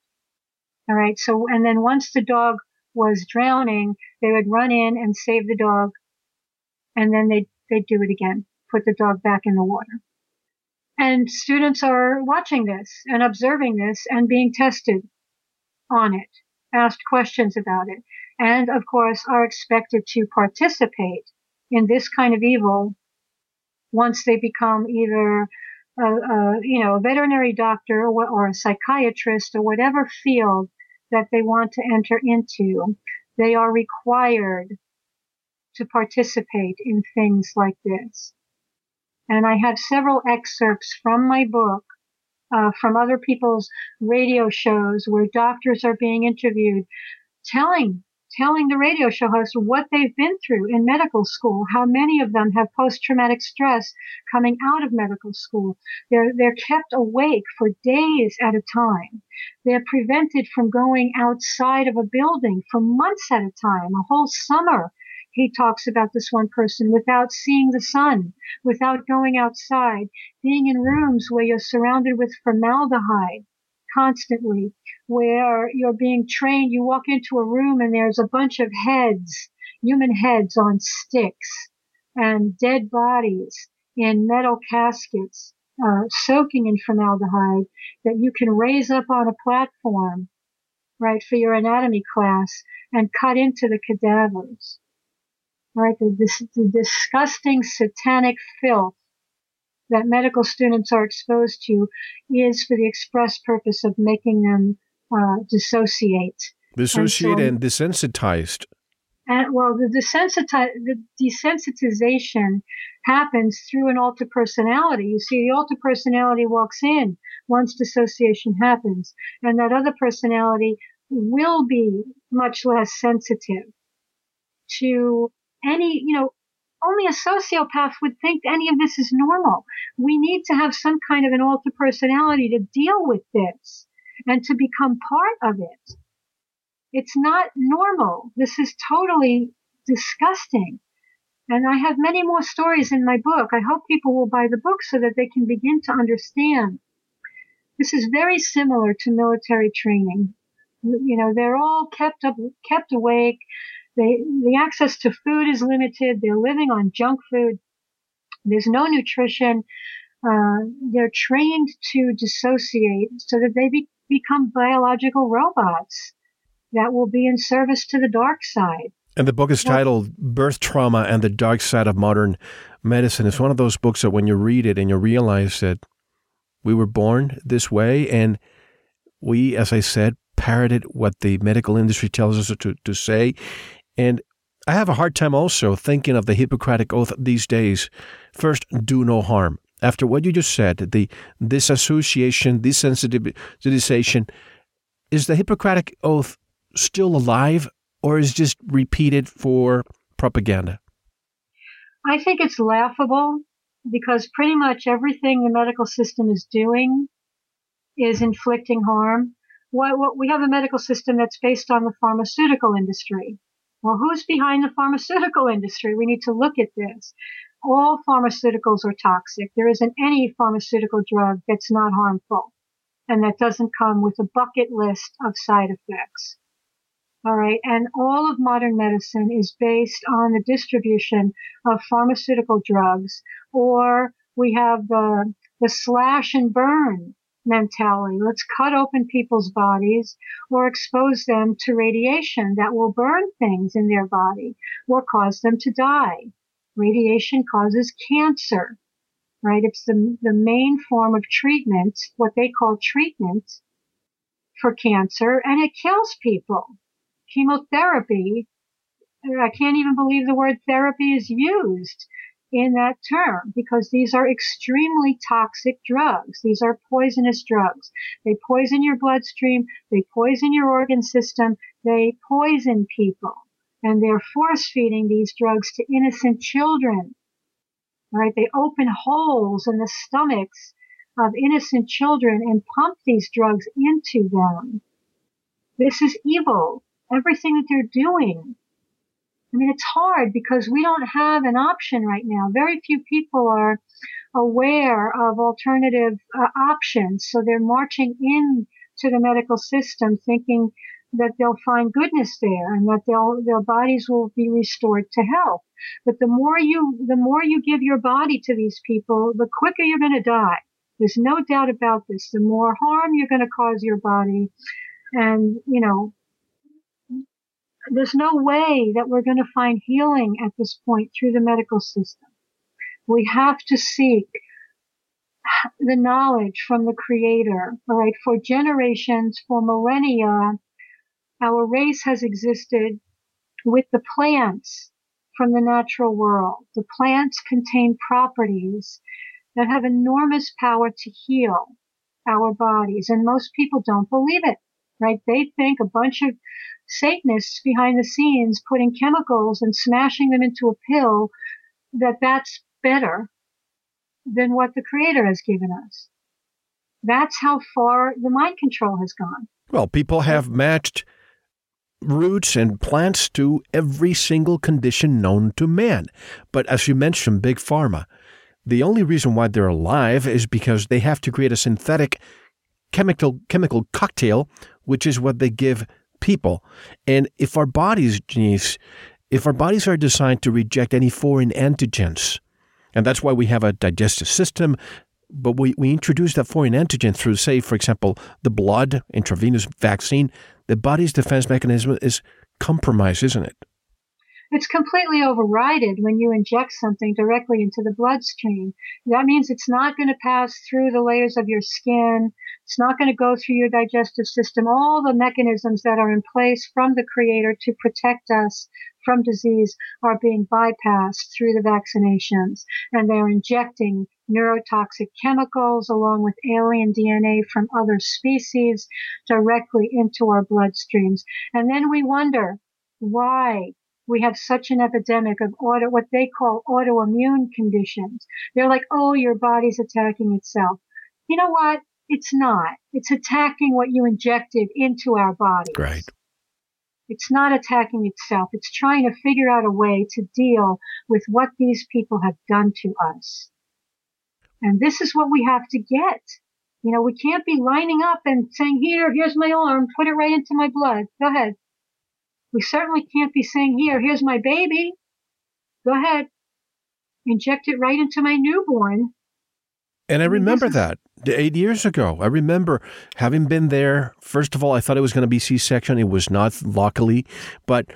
All right. So, and then once the dog was drowning, they would run in and save the dog. And then they'd, they'd do it again, put the dog back in the water. And students are watching this and observing this and being tested on it, asked questions about it and of course are expected to participate in this kind of evil once they become either a, a you know a veterinary doctor or, or a psychiatrist or whatever field that they want to enter into. They are required to participate in things like this. And i have several excerpts from my book uh, from other people's radio shows where doctors are being interviewed telling telling the radio show host what they've been through in medical school, how many of them have post-traumatic stress coming out of medical school. They're, they're kept awake for days at a time. They're prevented from going outside of a building for months at a time, a whole summer. He talks about this one person without seeing the sun, without going outside, being in rooms where you're surrounded with formaldehyde constantly, where you're being trained. You walk into a room and there's a bunch of heads, human heads on sticks, and dead bodies in metal caskets, uh, soaking in formaldehyde that you can raise up on a platform, right, for your anatomy class and cut into the cadavers. Right, the, this, the disgusting satanic filth that medical students are exposed to is for the express purpose of making them uh, dissociate. Dissociate and, so, and desensitized. And, well, the, desensitize, the desensitization happens through an alter personality. You see, the alter personality walks in once dissociation happens, and that other personality will be much less sensitive to any, you know, only a sociopath would think any of this is normal. We need to have some kind of an alter personality to deal with this and to become part of it. It's not normal. This is totally disgusting. And I have many more stories in my book. I hope people will buy the book so that they can begin to understand. This is very similar to military training. You know, they're all kept up, kept awake. They, the access to food is limited. They're living on junk food. There's no nutrition. Uh, they're trained to dissociate so that they be, become biological robots that will be in service to the dark side. And the book is titled Birth Trauma and the Dark Side of Modern Medicine. It's one of those books that when you read it and you realize that we were born this way and we, as I said, parroted what the medical industry tells us to, to say. And I have a hard time also thinking of the Hippocratic Oath these days. First, do no harm. After what you just said, the disassociation, desensitization, is the Hippocratic Oath still alive or is just repeated for propaganda? I think it's laughable because pretty much everything the medical system is doing is inflicting harm. What, what, we have a medical system that's based on the pharmaceutical industry. Well, who's behind the pharmaceutical industry? We need to look at this. All pharmaceuticals are toxic. There isn't any pharmaceutical drug that's not harmful and that doesn't come with a bucket list of side effects. All right. And all of modern medicine is based on the distribution of pharmaceutical drugs, or we have the, the slash and burn mentality. Let's cut open people's bodies or expose them to radiation that will burn things in their body or cause them to die. Radiation causes cancer, right? It's the, the main form of treatment, what they call treatment for cancer, and it kills people chemotherapy, I can't even believe the word therapy is used in that term because these are extremely toxic drugs. These are poisonous drugs. They poison your bloodstream. They poison your organ system. They poison people. And they're force feeding these drugs to innocent children. Right? They open holes in the stomachs of innocent children and pump these drugs into them. This is evil everything that they're doing. I mean, it's hard because we don't have an option right now. Very few people are aware of alternative uh, options. So they're marching in to the medical system thinking that they'll find goodness there and that they'll, their bodies will be restored to health. But the more you, the more you give your body to these people, the quicker you're going to die. There's no doubt about this. The more harm you're going to cause your body. And, you know, there's no way that we're going to find healing at this point through the medical system. We have to seek the knowledge from the creator. All right. For generations, for millennia, our race has existed with the plants from the natural world. The plants contain properties that have enormous power to heal our bodies. And most people don't believe it, right? They think a bunch of Satanists behind the scenes putting chemicals and smashing them into a pill that that's better than what the creator has given us. That's how far the mind control has gone. Well, people have matched roots and plants to every single condition known to man. But as you mentioned, Big Pharma, the only reason why they're alive is because they have to create a synthetic chemical chemical cocktail, which is what they give people. And if our bodies, Janice, if our bodies are designed to reject any foreign antigens, and that's why we have a digestive system, but we, we introduce that foreign antigen through, say, for example, the blood, intravenous vaccine, the body's defense mechanism is compromised, isn't it? It's completely overridden when you inject something directly into the bloodstream. That means it's not going to pass through the layers of your skin. It's not going to go through your digestive system. All the mechanisms that are in place from the creator to protect us from disease are being bypassed through the vaccinations. And they're injecting neurotoxic chemicals along with alien DNA from other species directly into our bloodstreams. And then we wonder why we have such an epidemic of auto, what they call autoimmune conditions. They're like, oh, your body's attacking itself. You know what? It's not. It's attacking what you injected into our bodies. Right. It's not attacking itself. It's trying to figure out a way to deal with what these people have done to us. And this is what we have to get. You know, we can't be lining up and saying, here, here's my arm, put it right into my blood. Go ahead. We certainly can't be saying, here, here's my baby. Go ahead. Inject it right into my newborn. And I remember that eight years ago. I remember having been there. First of all, I thought it was going to be C section. It was not, luckily, but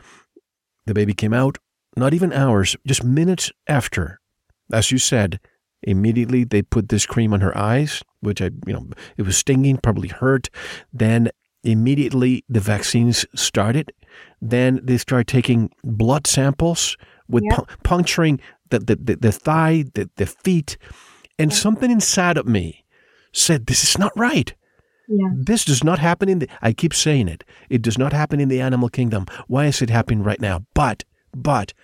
the baby came out not even hours, just minutes after. As you said, immediately they put this cream on her eyes, which I, you know, it was stinging, probably hurt. Then immediately the vaccines started. Then they started taking blood samples with yep. pu- puncturing the, the, the, the, thigh, the, the feet. And something inside of me said, This is not right. Yeah. This does not happen in the, I keep saying it. It does not happen in the animal kingdom. Why is it happening right now? But, but,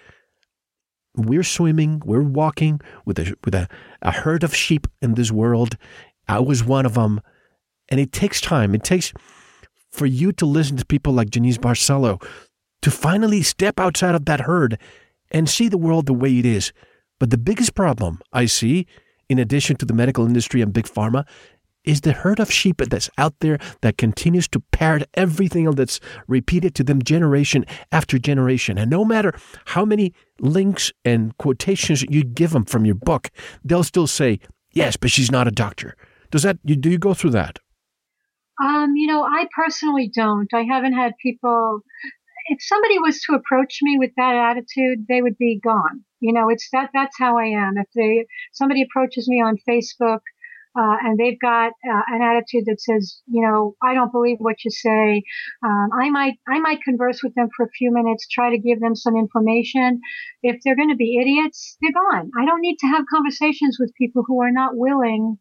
we're swimming, we're walking with a, with a, a herd of sheep in this world. I was one of them. And it takes time. It takes, for you to listen to people like Janice Barcelo, to finally step outside of that herd and see the world the way it is. But the biggest problem I see, in addition to the medical industry and big pharma, is the herd of sheep that's out there that continues to parrot everything that's repeated to them generation after generation. And no matter how many links and quotations you give them from your book, they'll still say, yes, but she's not a doctor. Does that, do you go through that? Um, you know, I personally don't. I haven't had people. If somebody was to approach me with that attitude, they would be gone. You know, it's that. That's how I am. If they somebody approaches me on Facebook uh, and they've got uh, an attitude that says, you know, I don't believe what you say. Um, I might, I might converse with them for a few minutes, try to give them some information. If they're going to be idiots, they're gone. I don't need to have conversations with people who are not willing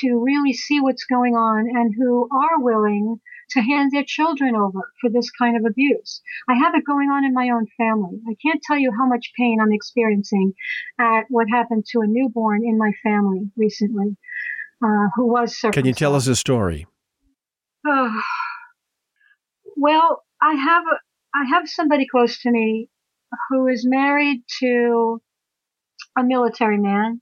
to really see what's going on and who are willing to hand their children over for this kind of abuse. I have it going on in my own family. I can't tell you how much pain I'm experiencing at what happened to a newborn in my family recently, uh, who was Can you tell us a story? Uh, well, I have a, I have somebody close to me who is married to a military man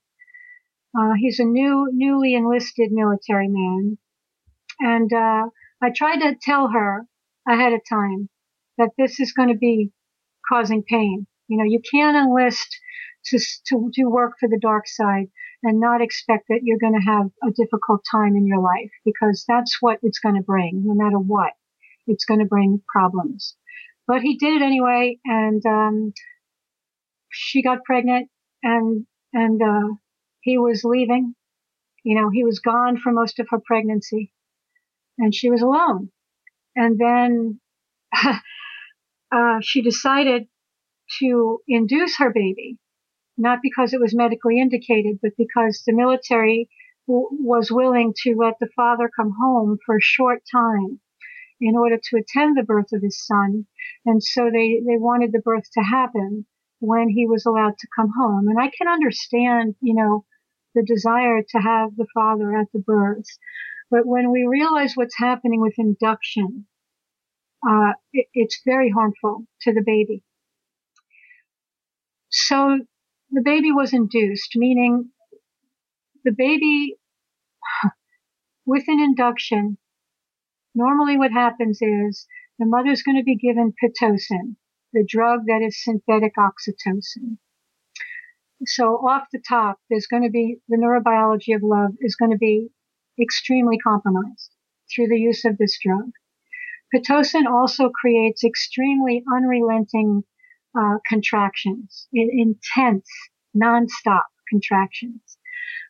uh, he's a new, newly enlisted military man. And, uh, I tried to tell her ahead of time that this is going to be causing pain. You know, you can't enlist to, to do work for the dark side and not expect that you're going to have a difficult time in your life because that's what it's going to bring, no matter what. It's going to bring problems. But he did it anyway, and um, she got pregnant, and and uh, he was leaving. You know, he was gone for most of her pregnancy and she was alone. And then *laughs* uh, she decided to induce her baby, not because it was medically indicated, but because the military w- was willing to let the father come home for a short time in order to attend the birth of his son. And so they, they wanted the birth to happen when he was allowed to come home. And I can understand, you know, the desire to have the father at the birth. But when we realize what's happening with induction, uh, it, it's very harmful to the baby. So the baby was induced, meaning the baby with an induction, normally what happens is the mother's going to be given Pitocin, the drug that is synthetic oxytocin. So off the top, there's going to be the neurobiology of love is going to be extremely compromised through the use of this drug. Pitocin also creates extremely unrelenting uh, contractions, intense, nonstop contractions,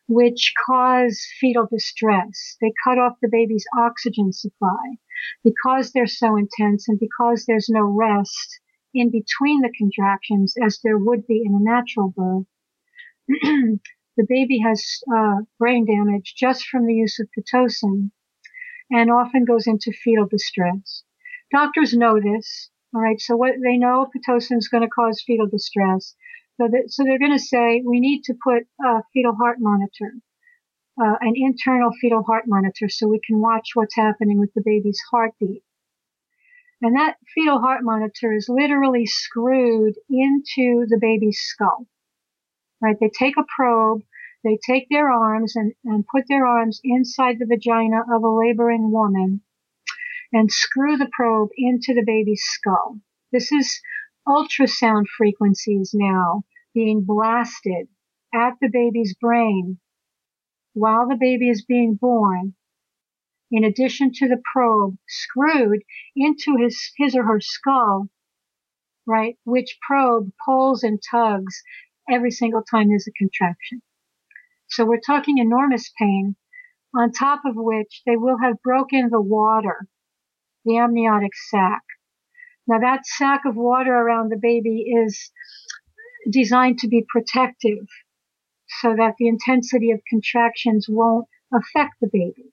which cause fetal distress. They cut off the baby's oxygen supply because they're so intense and because there's no rest in between the contractions as there would be in a natural birth. *clears throat* the baby has uh, brain damage just from the use of Pitocin and often goes into fetal distress. Doctors know this. All right. So what they know Pitocin is going to cause fetal distress. So, that, so they're going to say we need to put a fetal heart monitor, uh, an internal fetal heart monitor, so we can watch what's happening with the baby's heartbeat. And that fetal heart monitor is literally screwed into the baby's skull. Right? They take a probe, they take their arms and, and put their arms inside the vagina of a laboring woman and screw the probe into the baby's skull. This is ultrasound frequencies now being blasted at the baby's brain while the baby is being born, in addition to the probe screwed into his, his or her skull, right, which probe pulls and tugs every single time there's a contraction. So we're talking enormous pain, on top of which they will have broken the water the amniotic sac. Now that sac of water around the baby is designed to be protective so that the intensity of contractions won't affect the baby,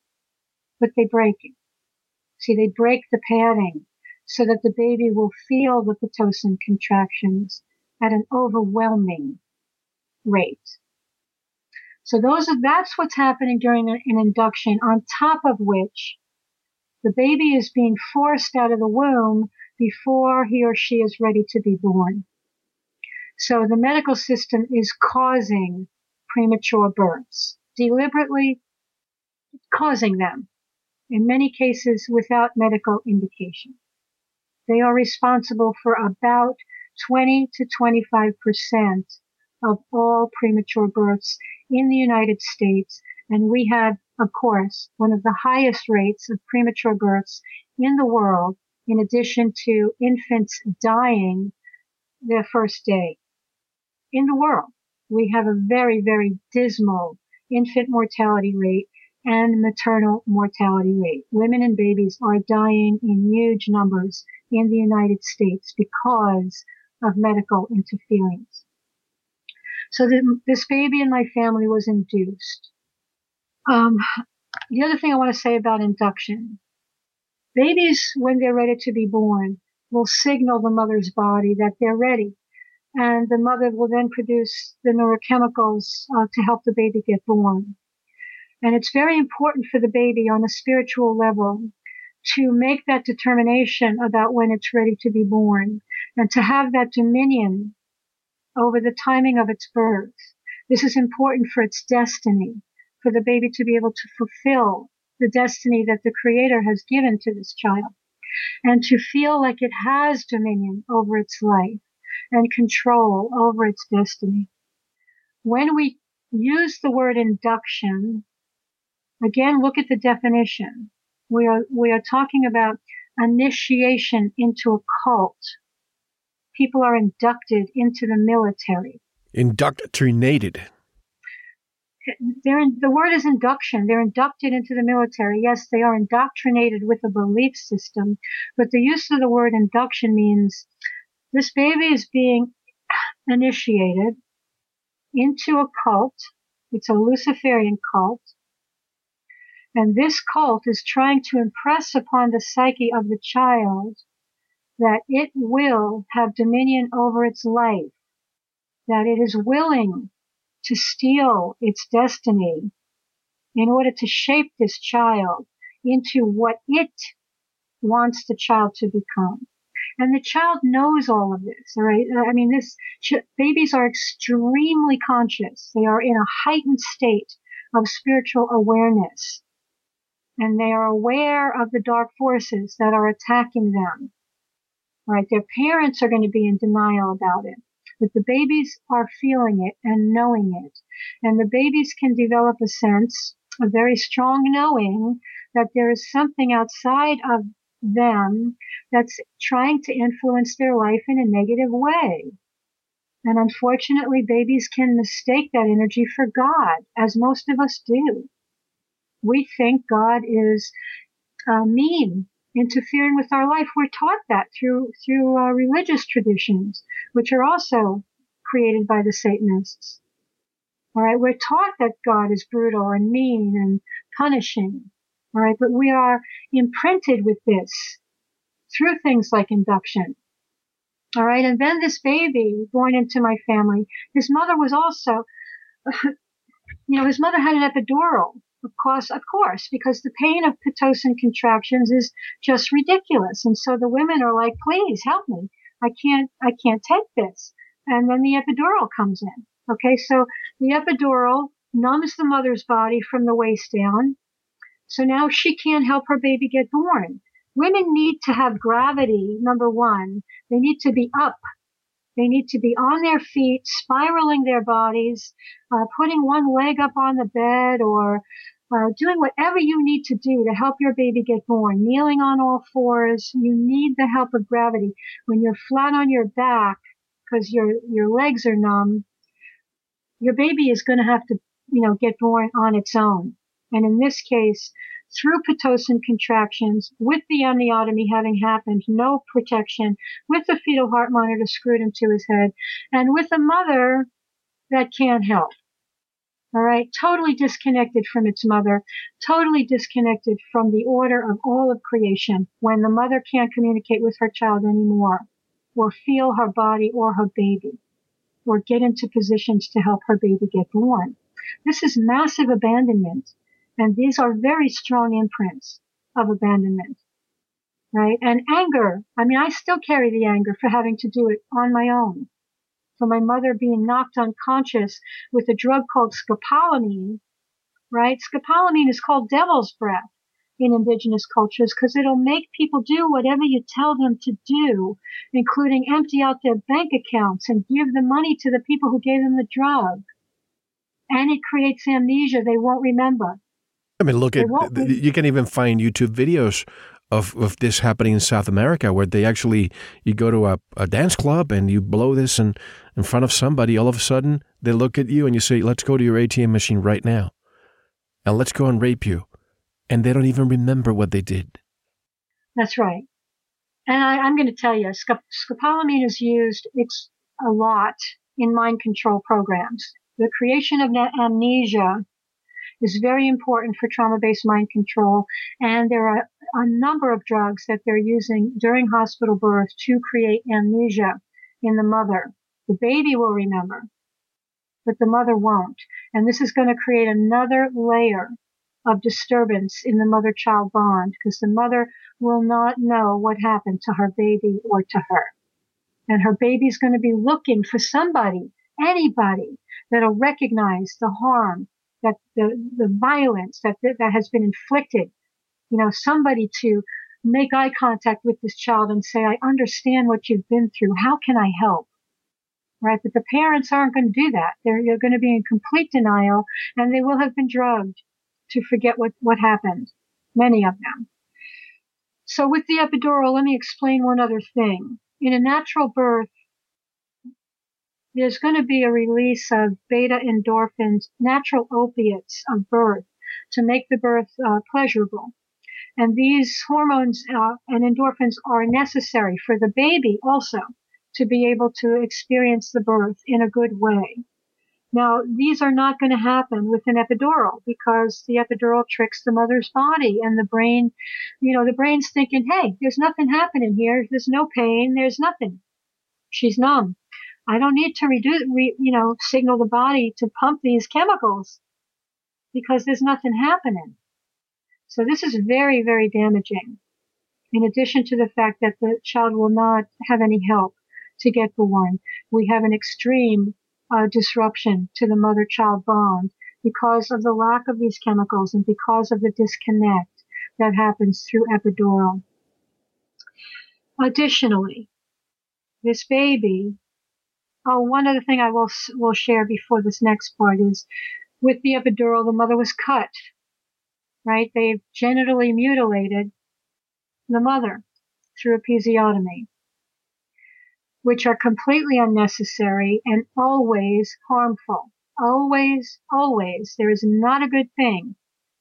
but they break it. See, they break the padding so that the baby will feel the Pitocin contractions at an overwhelming rate. So those are, that's what's happening during an induction on top of which the baby is being forced out of the womb before he or she is ready to be born. So the medical system is causing premature births, deliberately causing them, in many cases without medical indication. They are responsible for about 20 to 25 percent of all premature births in the United States, and we have of course, one of the highest rates of premature births in the world, in addition to infants dying their first day. In the world, we have a very, very dismal infant mortality rate and maternal mortality rate. Women and babies are dying in huge numbers in the United States because of medical interference. So the, this baby in my family was induced. Um, the other thing I want to say about induction. Babies, when they're ready to be born, will signal the mother's body that they're ready. And the mother will then produce the neurochemicals uh, to help the baby get born. And it's very important for the baby on a spiritual level to make that determination about when it's ready to be born and to have that dominion over the timing of its birth. This is important for its destiny for the baby to be able to fulfill the destiny that the creator has given to this child and to feel like it has dominion over its life and control over its destiny. When we use the word induction, again, look at the definition. We are, we are talking about initiation into a cult. People are inducted into the military. Indoctrinated they're in, the word is induction. They're inducted into the military. Yes, they are indoctrinated with a belief system, but the use of the word induction means this baby is being *clears throat* initiated into a cult. It's a Luciferian cult. And this cult is trying to impress upon the psyche of the child that it will have dominion over its life, that it is willing to steal its destiny in order to shape this child into what it wants the child to become. And the child knows all of this, right? I mean, this, babies are extremely conscious. They are in a heightened state of spiritual awareness. And they are aware of the dark forces that are attacking them. Right? Their parents are going to be in denial about it but the babies are feeling it and knowing it. And the babies can develop a sense, a very strong knowing that there is something outside of them that's trying to influence their life in a negative way. And unfortunately, babies can mistake that energy for God, as most of us do. We think God is uh, mean, interfering with our life. We're taught that through through uh, religious traditions, which are also created by the Satanists. All right, we're taught that God is brutal and mean and punishing. All right, but we are imprinted with this through things like induction. All right, and then this baby born into my family, his mother was also, *laughs* you know, his mother had an epidural. Of course, of course, because the pain of pitocin contractions is just ridiculous. And so the women are like, please help me. I can't, I can't take this. And then the epidural comes in. Okay, so the epidural numbs the mother's body from the waist down. So now she can't help her baby get born. Women need to have gravity, number one. They need to be up. They need to be on their feet, spiraling their bodies, uh, putting one leg up on the bed or uh, doing whatever you need to do to help your baby get born, kneeling on all fours. You need the help of gravity. When you're flat on your back because your, your legs are numb, your baby is going to have to, you know, get born on its own. And in this case, through Pitocin contractions, with the amniotomy having happened, no protection, with the fetal heart monitor screwed into his head, and with a mother that can't help. All right, totally disconnected from its mother, totally disconnected from the order of all of creation when the mother can't communicate with her child anymore, or feel her body or her baby, or get into positions to help her baby get born. This is massive abandonment and these are very strong imprints of abandonment, right? And anger. I mean, I still carry the anger for having to do it on my own. For my mother being knocked unconscious with a drug called scopolamine, right? Scopolamine is called devil's breath in indigenous cultures because it'll make people do whatever you tell them to do, including empty out their bank accounts and give the money to the people who gave them the drug. And it creates amnesia they won't remember. I mean, look at you can even find YouTube videos of, of this happening in South America where they actually you go to a, a dance club and you blow this in, in front of somebody all of a sudden they look at you and you say let's go to your ATM machine right now. And let's go and rape you. And they don't even remember what they did. That's right. And I, am going to tell you scopolamine is used a lot in mind control programs. The creation of amnesia is very important for trauma-based mind control. And there are a number of drugs that they're using during hospital birth to create amnesia in the mother. The baby will remember, but the mother won't. And this is going to create another layer of disturbance in the mother-child bond because the mother will not know what happened to her baby or to her. And her baby's going to be looking for somebody, anybody that'll recognize the harm that the, the violence that, that has been inflicted, you know, somebody to make eye contact with this child and say, I understand what you've been through. How can I help? Right. But the parents aren't going to do that. They're, they're going to be in complete denial and they will have been drugged to forget what, what happened. Many of them. So with the epidural, let me explain one other thing. In a natural birth, there's going to be a release of beta endorphins, natural opiates of birth to make the birth uh, pleasurable. And these hormones uh, and endorphins are necessary for the baby also to be able to experience the birth in a good way. Now, these are not going to happen with an epidural because the epidural tricks the mother's body and the brain, you know, the brain's thinking, hey, there's nothing happening here. There's no pain. There's nothing. She's numb. I don't need to reduce, re, you know, signal the body to pump these chemicals because there's nothing happening. So this is very, very damaging. In addition to the fact that the child will not have any help to get born, we have an extreme uh, disruption to the mother-child bond because of the lack of these chemicals and because of the disconnect that happens through epidural. Additionally, this baby Oh, one other thing I will will share before this next part is with the epidural, the mother was cut, right? They've genitally mutilated the mother through episiotomy, which are completely unnecessary and always harmful. Always, always. There is not a good thing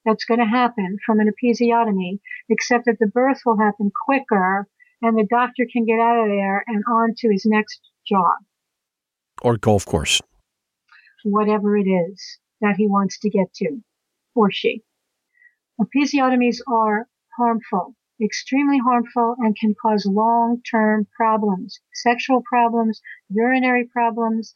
that's going to happen from an episiotomy, except that the birth will happen quicker and the doctor can get out of there and on to his next job. Or golf course. Whatever it is that he wants to get to, or she. Episiotomies are harmful, extremely harmful, and can cause long-term problems, sexual problems, urinary problems,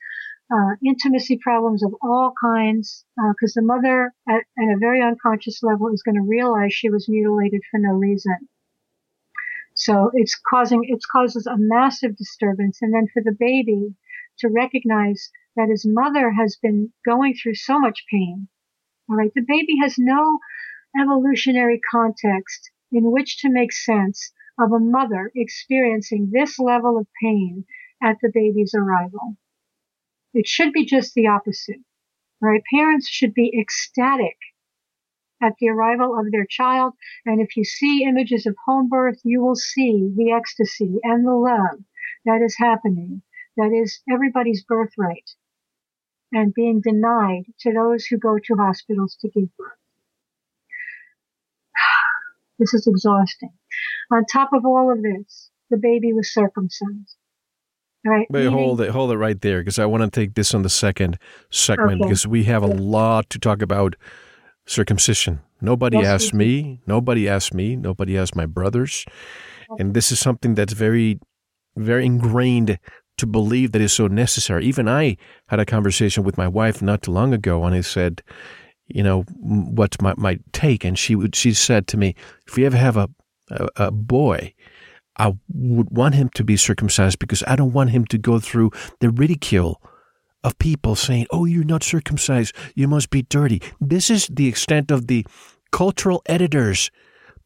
uh, intimacy problems of all kinds, because uh, the mother at, at a very unconscious level is going to realize she was mutilated for no reason. So it's causing, it causes a massive disturbance. And then for the baby to recognize that his mother has been going through so much pain. All right. The baby has no evolutionary context in which to make sense of a mother experiencing this level of pain at the baby's arrival. It should be just the opposite. Right? Parents should be ecstatic at the arrival of their child. And if you see images of home birth, you will see the ecstasy and the love that is happening. That is everybody's birthright and being denied to those who go to hospitals to give birth. *sighs* This is exhausting. On top of all of this, the baby was circumcised. Right. Wait, hold it, hold it right there, because I want to take this on the second segment okay. because we have a lot to talk about circumcision. Nobody yes, asked me. Nobody asked me. Nobody asked my brothers, and this is something that's very, very ingrained to believe that is so necessary. Even I had a conversation with my wife not too long ago, and I said, you know, what's my, my take? And she would, she said to me, if we ever have a, a, a boy, I would want him to be circumcised because I don't want him to go through the ridicule of people saying, Oh, you're not circumcised. You must be dirty. This is the extent of the cultural editors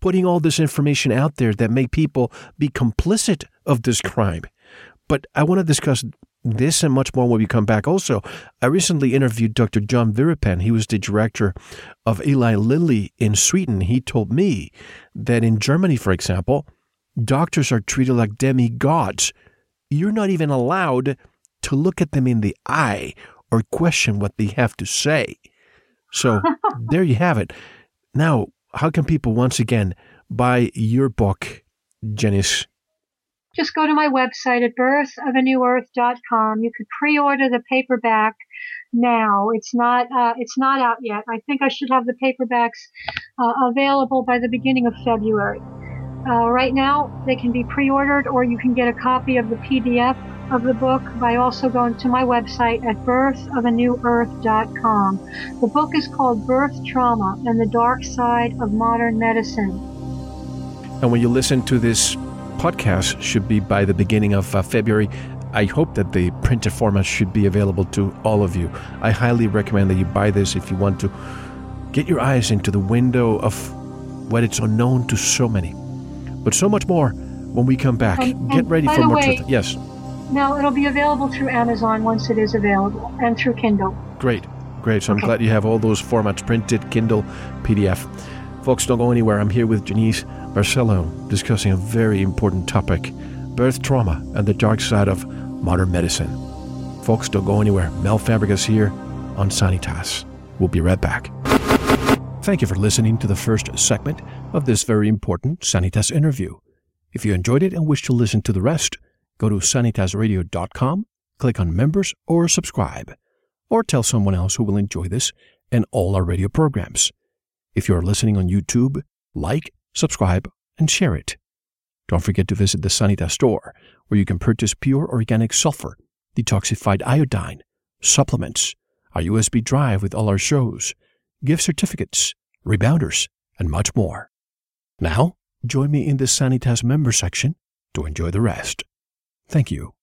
putting all this information out there that make people be complicit of this crime. But I want to discuss this and much more when we come back. Also, I recently interviewed Dr. John Virapen. He was the director of Eli Lilly in Sweden. He told me that in Germany, for example, doctors are treated like demigods. You're not even allowed to look at them in the eye or question what they have to say. So *laughs* there you have it. Now, how can people once again buy your book, Janice? Just go to my website at birthofanewearth.com. You could pre-order the paperback now. It's not uh, it's not out yet. I think I should have the paperbacks uh, available by the beginning of February. Uh, right now, they can be pre-ordered, or you can get a copy of the PDF of the book by also going to my website at birthofanewearth.com. The book is called Birth Trauma and the Dark Side of Modern Medicine. And when you listen to this podcast, should be by the beginning of uh, February. I hope that the printed format should be available to all of you. I highly recommend that you buy this if you want to get your eyes into the window of what it's unknown to so many. But so much more when we come back. And, get ready for more way, truth. Yes. No, it'll be available through Amazon once it is available and through Kindle. Great. Great. So I'm glad you have all those formats printed, Kindle, PDF. Folks, don't go anywhere. I'm here with Janice Barcelo discussing a very important topic birth trauma and the dark side of modern medicine. Folks, don't go anywhere. Mel Fabregas here on Sanitas. We'll be right back. Thank you for listening to the first segment of this very important Sanitas interview. If you enjoyed it and wish to listen to the rest, Go to sanitasradio.com, click on members or subscribe, or tell someone else who will enjoy this and all our radio programs. If you are listening on YouTube, like, subscribe, and share it. Don't forget to visit the Sanitas store, where you can purchase pure organic sulfur, detoxified iodine, supplements, our USB drive with all our shows, gift certificates, rebounders, and much more. Now, join me in the Sanitas member section to enjoy the rest. Thank you.